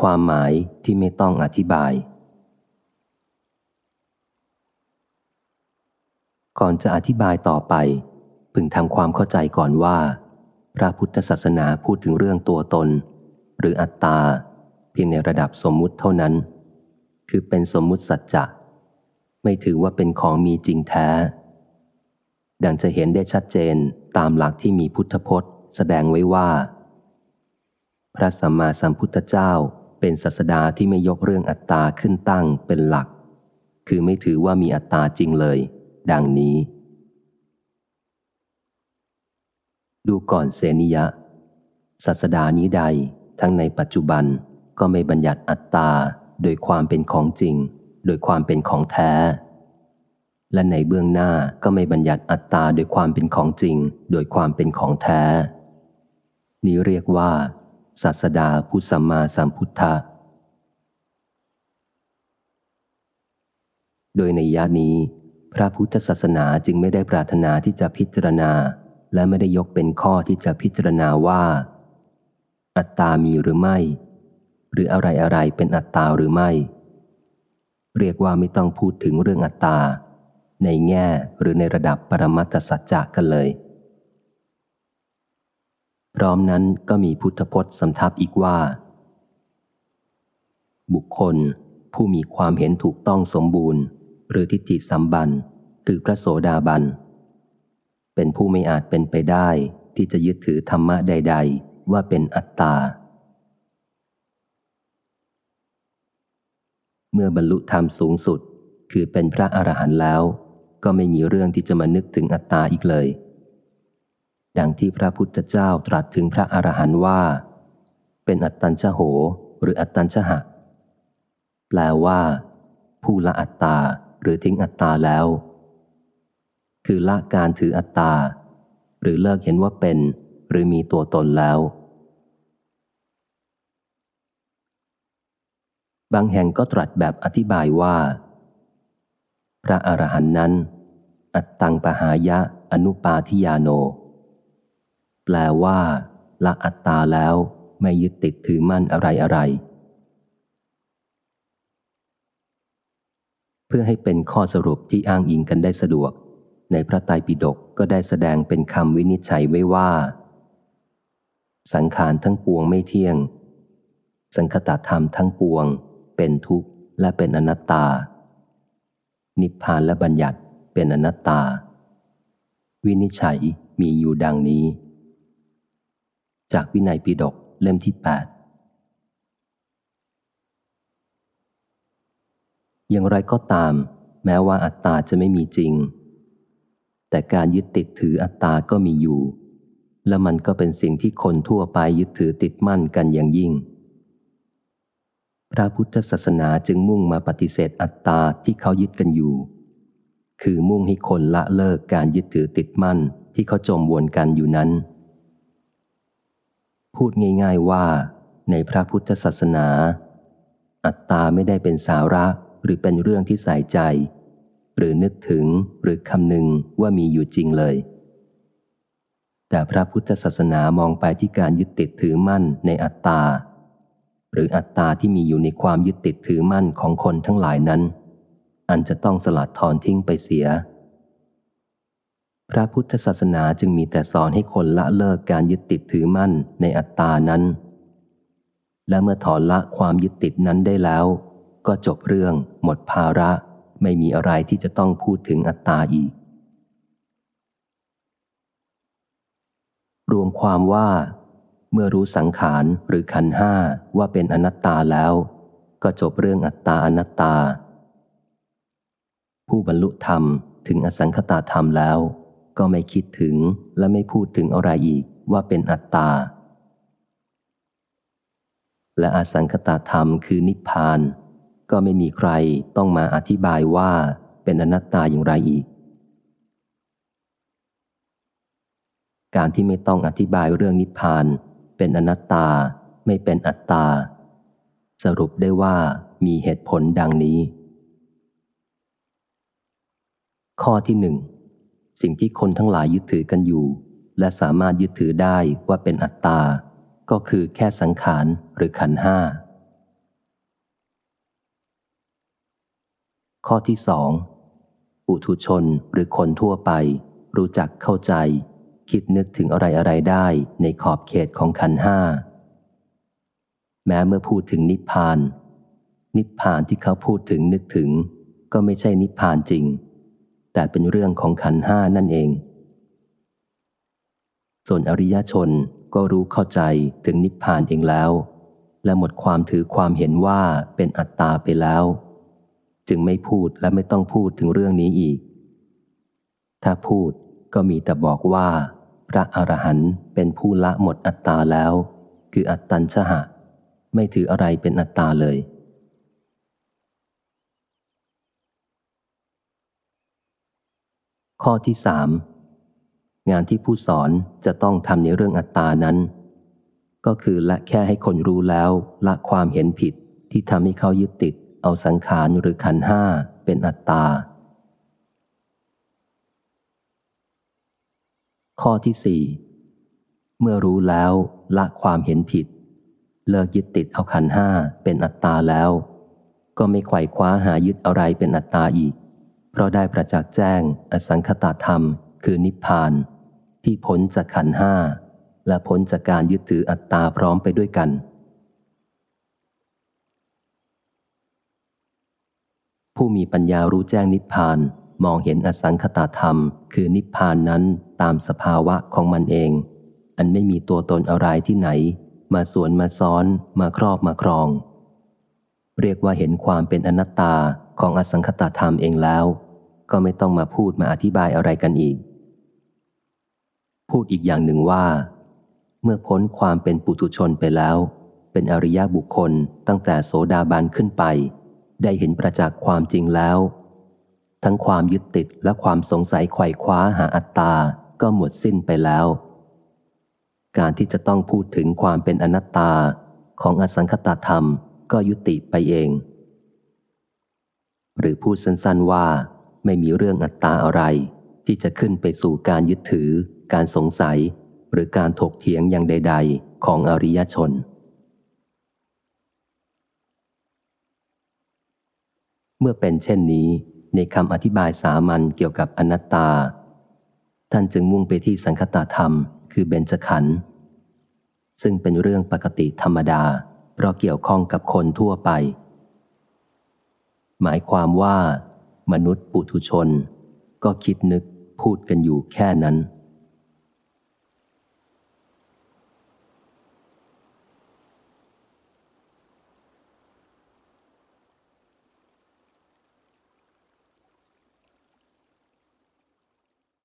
ความหมายที่ไม่ต้องอธิบาย ก่อนจะอธิบายต่อไป พึงทำความเข้าใจก่อนว่า พระพุทธศาสนาพูดถึงเรื่องตัวตน หรืออัตตา เพียงในระดับสมมุติเท่านั้น คือเป็นสมมุติสัจจะไม่ถือว่าเป็นของมีจริงแท้ ดังจะเห็นได้ชัดเจนตามหลักที่มีพุทธพจน์ แสดงไว้ว่าพระสัมมาสัมพุทธเจ้า เป็นศาสดาที่ไม่ยกเรื่องอัตตาขึ้นตั้งเป็นหลัก คือไม่ถือว่ามีอัตตาจริงเลย ดังนี้ ดูก่อนเสนิยะศาสดานี้ใด ทั้งในปัจจุบันก็ไม่บัญญัติอัตตาโดยความเป็นของจริง โดยความเป็นของแท้ และในเบื้องหน้าก็ไม่บัญญัติอัตตาโดยความเป็นของจริง โดยความเป็นของแท้ นี้เรียกว่า ศาสดาผู้สัมมาสัมพุทธะโดยในยานี้ พระพุทธศาสนาจึงไม่ได้ปรารถนาที่จะพิจารณา และไม่ได้ยกเป็นข้อที่จะพิจารณาว่า อัตตามีหรือไม่ หรืออะไรอะไรเป็นอัตตาหรือไม่ เรียกว่าไม่ต้องพูดถึงเรื่องอัตตา ในแง่หรือในระดับปรมัตสัจจะกันเลย พร้อมนั้นก็มีพุทธพจน์สำทับอีกว่า บุคคลผู้มีความเห็นถูกต้องสมบูรณ์ หรือทิฏฐิสัมบันคือพระโสดาบัน เป็นผู้ไม่อาจเป็นไปได้ที่จะยึดถือธรรมะใด ๆ ว่าเป็นอัตตา เมื่อบรรลุธรรมสูงสุด คือเป็นพระอรหันต์แล้ว ก็ไม่มีเรื่องที่จะมานึกถึงอัตตาอีกเลย ดังที่พระพุทธเจ้าตรัสถึงพระอรหันต์ว่า เป็นอัตตัญชโห หรืออัตตัญชหะ แปลว่า ผู้ละอัตตาหรือทิ้งอัตตาแล้ว คือละการถืออัตตา หรือเลิกเห็นว่าเป็น หรือมีตัวตนแล้ว บางแห่งก็ตรัสแบบอธิบายว่า พระอรหันต์นั้น อัตตังปหายะอนุปาทิยาโน แปลว่า ละอัตตาแล้วไม่ยึดติดถือมั่นอะไรอะไร เพื่อให้เป็นข้อสรุปที่อ้างอิงกันได้สะดวก ในพระไตรปิฎกก็ได้แสดงเป็นคำวินิจฉัยไว้ว่า สังขารทั้งปวงไม่เที่ยง สังคตธรรมทั้งปวง เป็นทุกข์และเป็นอนัตตา นิพพานและบัญญัติเป็นอนัตตา วินิจฉัยมีอยู่ดังนี้ จากวินัยปิฎกเล่มที่แปดอย่างไรก็ตาม แม้ว่าอัตตาจะไม่มีจริง แต่การยึดติดถืออัตตาก็มีอยู่ และมันก็เป็นสิ่งที่คนทั่วไปยึดถือติดมั่นกันอย่างยิ่ง พระพุทธศาสนาจึงมุ่งมาปฏิเสธอัตตาที่เขายึดกันอยู่ คือมุ่งให้คนละเลิกการยึดถือติดมั่นที่เขาจมวนกันอยู่นั้น พูดง่ายๆว่า ในพระพุทธศาสนา อัตตาไม่ได้เป็นสาระหรือเป็นเรื่องที่ใส่ใจ หรือนึกถึงหรือคำนึงว่ามีอยู่จริงเลย แต่พระพุทธศาสนามองไปที่การยึดติดถือมั่นในอัตตา หรืออัตตาที่มีอยู่ในความยึดติดถือมั่นของคนทั้งหลายนั้น อันจะต้องสลัดถอนทิ้งไปเสีย พระพุทธศาสนาจึงมีแต่สอนให้คนละเลิกการยึดติดถือมั่นในอัตตานั้น และเมื่อถอนละความยึดติดนั้นได้แล้ว ก็จบเรื่องหมดภาระ ไม่มีอะไรที่จะต้องพูดถึงอัตตาอีก รวมความว่า เมื่อรู้สังขารหรือขันห้าว่าเป็นอนัตตาแล้ว ก็จบเรื่องอัตตาอนัตตา ผู้บรรลุธรรมถึงอสังคตาธรรมแล้ว ก็ไม่คิดถึงและไม่พูดถึงอะไรอีกว่าเป็นอัตตา และอสังคตาธรรมคือนิพพาน ก็ไม่มีใครต้องมาอธิบายว่าเป็นอนัตตาอย่างไรอีก การที่ไม่ต้องอธิบายเรื่องนิพพาน เป็นอนัตตาไม่เป็นอัตตา สรุปได้ว่ามีเหตุผลดังนี้ ข้อที่หนึ่ง สิ่งที่คนทั้งหลายยึดถือกันอยู่ และสามารถยึดถือได้ว่าเป็นอัตตา ก็คือแค่สังขารหรือขันห้า ข้อที่สองอุทุชนหรือคนทั่วไป รู้จักเข้าใจ คิดนึกถึงอะไรอะไรได้ในขอบเขตของขันห้า แม้เมื่อพูดถึงนิพพาน นิพพานที่เขาพูดถึงนึกถึง ก็ไม่ใช่นิพพานจริง แต่เป็นเรื่องของขันห้านั่นเอง ส่วนอริยชนก็รู้เข้าใจถึงนิพพานเองแล้ว และหมดความถือความเห็นว่าเป็นอัตตาไปแล้ว จึงไม่พูดและไม่ต้องพูดถึงเรื่องนี้อีก ถ้าพูดก็มีแต่บอกว่า พระอรหันต์เป็นผู้ละหมดอัตตาแล้ว คืออัตตัญชหะ ไม่ถืออะไรเป็นอัตตาเลย ข้อที่สามงานที่ผู้สอนจะต้องทำในเรื่องอัตตานั้น ก็คือละแค่ให้คนรู้แล้วละความเห็นผิดที่ทำให้เขายึดติด เอาสังขารหรือขันห้าเป็นอัตตา ข้อที่สี่เมื่อรู้แล้วละความเห็นผิด เลิกยึดติดเอาขันห้าเป็นอัตตาแล้ว ก็ไม่ไขว่คว้าหายึดอะไรเป็นอัตตาอีก เพราะได้ประจักษ์แจ้งอสังคตาธรรม คือนิพพาน ที่พ้นจากขันห้า และพ้นจากการยึดถืออัตตาพร้อมไปด้วยกัน ผู้มีปัญญารู้แจ้งนิพพาน มองเห็นอสังคตาธรรม คือนิพพานนั้นตามสภาวะของมันเอง อันไม่มีตัวตนอะไรที่ไหน มาสวนมาซ้อนมาครอบมาครอง เรียกว่าเห็นความเป็นอนัตตาของอสังคตธรรมเองแล้ว ก็ไม่ต้องมาพูดมาอธิบายอะไรกันอีก พูดอีกอย่างหนึ่งว่า เมื่อพ้นความเป็นปุถุชนไปแล้ว เป็นอริยบุคคลตั้งแต่โสดาบันขึ้นไป ได้เห็นประจักษ์ความจริงแล้ว ทั้งความยึดติดและความสงสัยไขว่คว้าหาอัตตา ก็หมดสิ้นไปแล้ว การที่จะต้องพูดถึงความเป็นอนัตตาของอสังคตธรรมก็ยุติไปเอง หรือพูดสั้นๆว่า ไม่มีเรื่องอัตตาอะไร ที่จะขึ้นไปสู่การยึดถือ การสงสัย หรือการถกเถียงอย่างใด ๆ ของอริยชน เมื่อเป็นเช่นนี้ ในคำอธิบายสามัญเกี่ยวกับอนัตตา ท่านจึงมุ่งไปที่สังคตธรรม คือเบญจขันธ์ซึ่งเป็นเรื่องปกติธรรมดา เพราะเกี่ยวข้องกับคนทั่วไป หมายความว่า มนุษย์ปุถุชน ก็คิดนึกพูดกันอยู่แค่นั้น